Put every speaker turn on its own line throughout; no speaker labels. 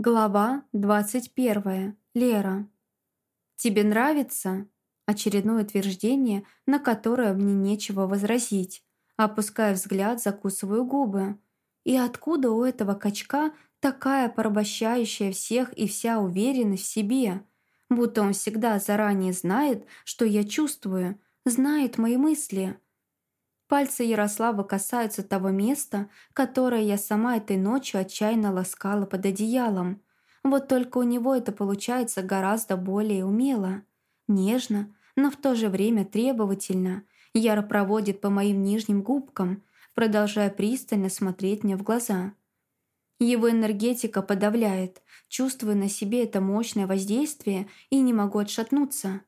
Глава 21. Лера. «Тебе нравится?» Очередное утверждение, на которое мне нечего возразить. Опуская взгляд, закусываю губы. И откуда у этого качка такая порабощающая всех и вся уверенность в себе? Будто он всегда заранее знает, что я чувствую, знает мои мысли. Пальцы Ярослава касаются того места, которое я сама этой ночью отчаянно ласкала под одеялом. Вот только у него это получается гораздо более умело. Нежно, но в то же время требовательно. Яро проводит по моим нижним губкам, продолжая пристально смотреть мне в глаза. Его энергетика подавляет, чувствуя на себе это мощное воздействие и не могу отшатнуться.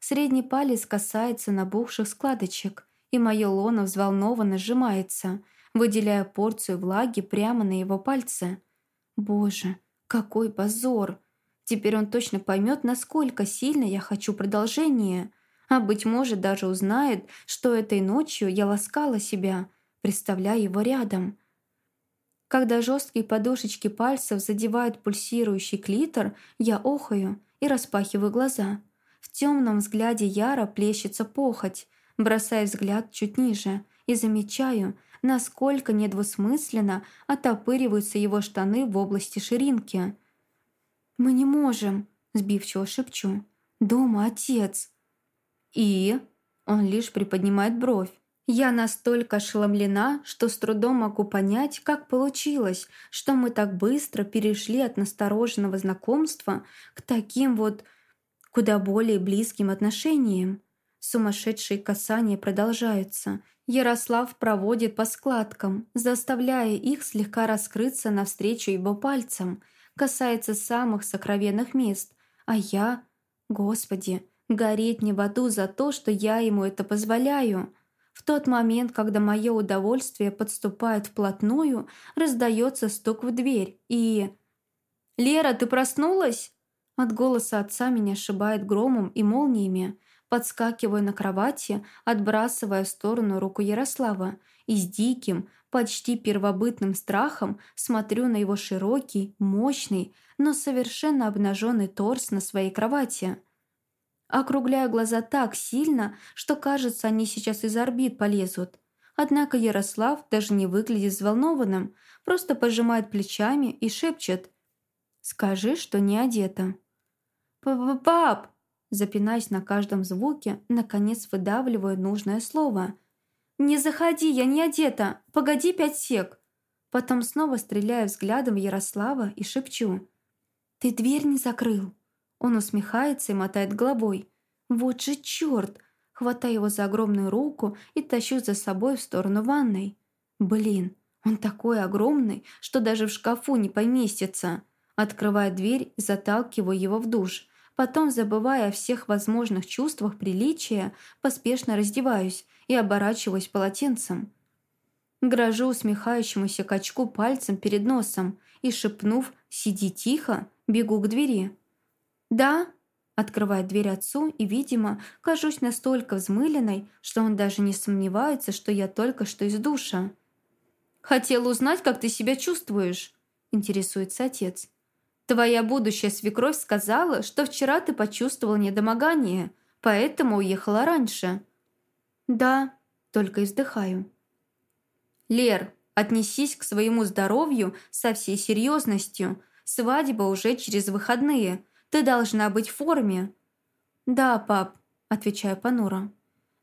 Средний палец касается набухших складочек, и мое лоно взволнованно сжимается, выделяя порцию влаги прямо на его пальце. Боже, какой позор! Теперь он точно поймет, насколько сильно я хочу продолжения, а, быть может, даже узнает, что этой ночью я ласкала себя, представляя его рядом. Когда жесткие подушечки пальцев задевают пульсирующий клитор, я охаю и распахиваю глаза. В темном взгляде Яра плещется похоть, бросая взгляд чуть ниже и замечаю, насколько недвусмысленно отопыриваются его штаны в области ширинки. «Мы не можем», — сбивчиво шепчу. «Дома отец». «И?» — он лишь приподнимает бровь. Я настолько ошеломлена, что с трудом могу понять, как получилось, что мы так быстро перешли от настороженного знакомства к таким вот куда более близким отношениям. Сумасшедшие касания продолжаются. Ярослав проводит по складкам, заставляя их слегка раскрыться навстречу его пальцам, касается самых сокровенных мест. А я... Господи, гореть не в аду за то, что я ему это позволяю. В тот момент, когда мое удовольствие подступает вплотную, раздается стук в дверь и... «Лера, ты проснулась?» От голоса отца меня ошибает громом и молниями. Подскакиваю на кровати, отбрасывая в сторону руку Ярослава и с диким, почти первобытным страхом смотрю на его широкий, мощный, но совершенно обнаженный торс на своей кровати. Округляю глаза так сильно, что кажется, они сейчас из орбит полезут. Однако Ярослав даже не выглядит взволнованным, просто пожимает плечами и шепчет «Скажи, что не одета». «Пап!» Запинаясь на каждом звуке, наконец выдавливаю нужное слово. «Не заходи, я не одета! Погоди пять сек!» Потом снова стреляю взглядом Ярослава и шепчу. «Ты дверь не закрыл?» Он усмехается и мотает головой. «Вот же черт!» Хватаю его за огромную руку и тащу за собой в сторону ванной. «Блин, он такой огромный, что даже в шкафу не поместится!» Открываю дверь заталкиваю его в душ – Потом, забывая о всех возможных чувствах приличия, поспешно раздеваюсь и оборачиваюсь полотенцем. Грожу усмехающемуся качку пальцем перед носом и, шепнув «Сиди тихо», бегу к двери. «Да?» Открывает дверь отцу и, видимо, кажусь настолько взмыленной, что он даже не сомневается, что я только что из душа. «Хотел узнать, как ты себя чувствуешь?» – интересуется отец. Твоя будущая свекровь сказала, что вчера ты почувствовал недомогание, поэтому уехала раньше». «Да», — только издыхаю. «Лер, отнесись к своему здоровью со всей серьезностью. Свадьба уже через выходные. Ты должна быть в форме». «Да, пап», — отвечаю понуро.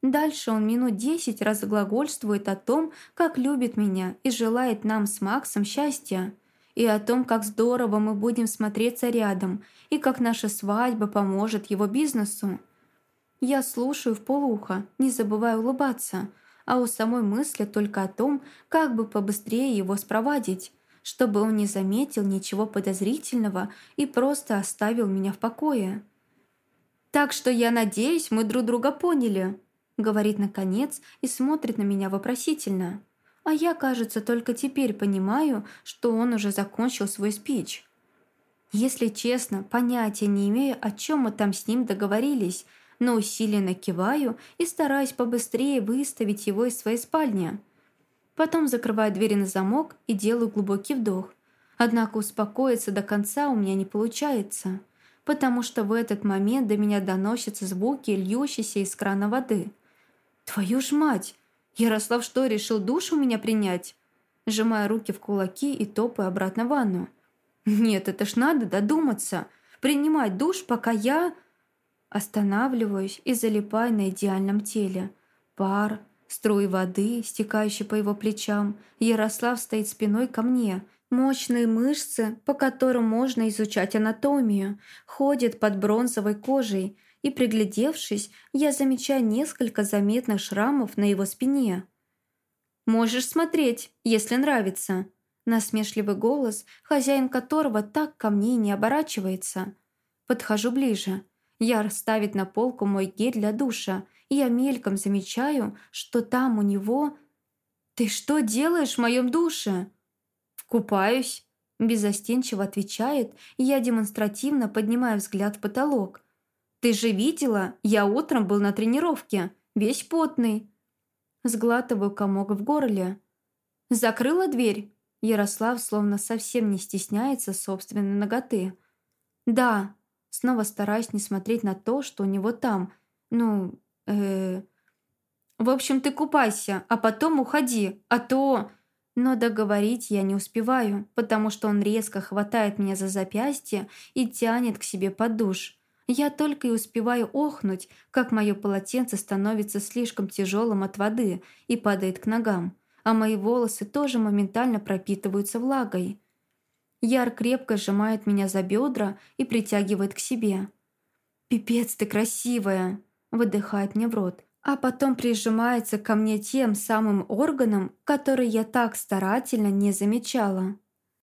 Дальше он минут десять разглагольствует о том, как любит меня и желает нам с Максом счастья и о том, как здорово мы будем смотреться рядом, и как наша свадьба поможет его бизнесу. Я слушаю в полухо, не забывая улыбаться, а у самой мысли только о том, как бы побыстрее его спровадить, чтобы он не заметил ничего подозрительного и просто оставил меня в покое. «Так что я надеюсь, мы друг друга поняли», — говорит наконец и смотрит на меня вопросительно. А я, кажется, только теперь понимаю, что он уже закончил свой спич. Если честно, понятия не имею, о чем мы там с ним договорились, но усиленно киваю и стараюсь побыстрее выставить его из своей спальни. Потом закрываю двери на замок и делаю глубокий вдох. Однако успокоиться до конца у меня не получается, потому что в этот момент до меня доносятся звуки, льющиеся из крана воды. «Твою ж мать! Ярослав что, решил душ у меня принять?» Сжимая руки в кулаки и топая обратно в ванну. «Нет, это ж надо додуматься. Принимать душ, пока я...» Останавливаюсь и залипаю на идеальном теле. Пар, струи воды, стекающие по его плечам. Ярослав стоит спиной ко мне. Мощные мышцы, по которым можно изучать анатомию, ходят под бронзовой кожей. И, приглядевшись, я замечаю несколько заметных шрамов на его спине. «Можешь смотреть, если нравится», Насмешливый голос, хозяин которого так ко мне не оборачивается. Подхожу ближе. Яр ставит на полку мой гель для душа, и я мельком замечаю, что там у него... «Ты что делаешь в моем душе?» «Купаюсь», – безостенчиво отвечает, и я демонстративно поднимаю взгляд в потолок. «Ты же видела? Я утром был на тренировке, весь потный». Сглатываю комок в горле. «Закрыла дверь?» Ярослав словно совсем не стесняется собственной ноготы. «Да», снова стараюсь не смотреть на то, что у него там. Ну, э, В общем, ты купайся, а потом уходи, а то... Но договорить я не успеваю, потому что он резко хватает меня за запястье и тянет к себе под душ. Я только и успеваю охнуть, как мое полотенце становится слишком тяжелым от воды и падает к ногам а мои волосы тоже моментально пропитываются влагой. Яр крепко сжимает меня за бедра и притягивает к себе. «Пипец ты красивая!» – выдыхает мне в рот, а потом прижимается ко мне тем самым органом, который я так старательно не замечала.